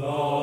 love.